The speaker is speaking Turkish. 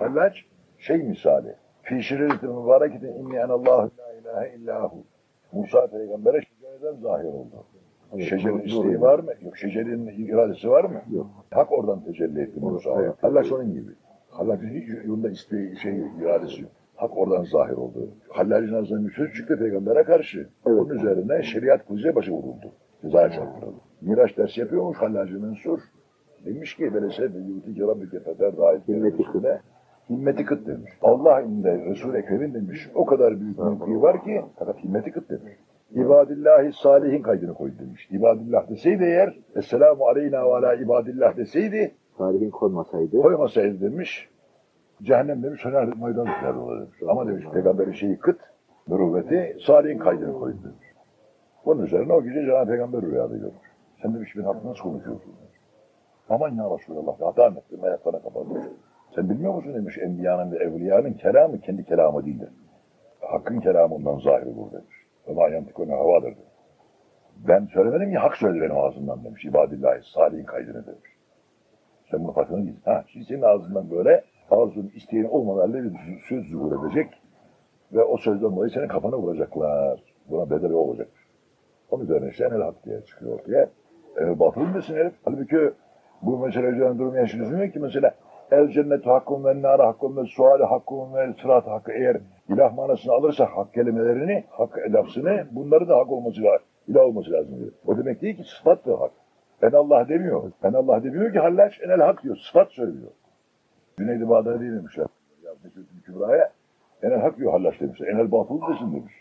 Hallaç şey misali. Fi şirretin mübareketin inni enallahu la ilahe illahu. Musa peygambere şecereden zahir oldu. Şecerin isteği var mı? Yok. Şecerin iradesi var mı? Yok. Hak oradan tecelli etti Musa'ya. Hallaç onun gibi. Hallaç'ın hiç yolunda isteği, şey, iradesi yok. Hak oradan zahir oldu. Hallacın ağzından bir söz çıktı peygambere karşı. Evet. Onun üzerine şeriat kılıcı başı vuruldu. Cezaya çarptırıldı. Miraç dersi yapıyormuş Hallacı Mensur. Demiş ki şey bir yuti kira bir kefeler dahil. Kıt. Himmeti kıt demiş. Allah inde Resul-i Ekrem'in demiş o kadar büyük mülkü var ki fakat himmeti kıt demiş. İbadillahi salihin kaydını koydu demiş. İbadillah deseydi eğer Esselamu aleyna ve ala ibadillah deseydi Tarihin konmasaydı koymasaydı demiş. Cehennem demiş söner maydanlıklar olur demiş. Ama demiş peygamberin şeyi kıt, mürüvveti salihin kaydını koydu demiş. Bunun üzerine o gece Cenab-ı Peygamber rüyada görmüş. Sen demiş ben hakkı nasıl konuşuyorsun. Aman ya Resulallah hata ettim ayaklarına kapanmış. Sen bilmiyor musun demiş enbiyanın ve evliyanın kelamı kendi kelamı değildir. Hakkın kelamı ondan zahir olur demiş. Ve ma yantikone havadır. Ben söylemedim ki hak söyledi benim ağzımdan demiş. İbadillahi salihin kaydını demiş. Sen bunu farkına git. Ha, şimdi senin ağzından böyle ağzının isteğin olmadan bir söz zuhur edecek ve o sözden dolayı senin kafana vuracaklar. Buna bedeli olacak. Onun üzerine işte enel hak diye çıkıyor ortaya. E, batıl mısın herif? Halbuki bu mesele üzerine durmayan şey düşünmüyor ki mesela el cennetu hakkun ve nâra hakkun ve suali hakkun ve sırat hakkı eğer ilah manasını alırsak hak kelimelerini, hak lafzını bunları da hak olması lazım. İlah olması lazım diyor. O demek değil ki sıfattır hak. En Allah demiyor. En Allah demiyor ki hallaç enel hak diyor. Sıfat söylüyor. Cüneydi Bağdadi demişler. Ya Mesut Kübra'ya enel hak diyor hallaç demişler. Enel batıl desin demiş.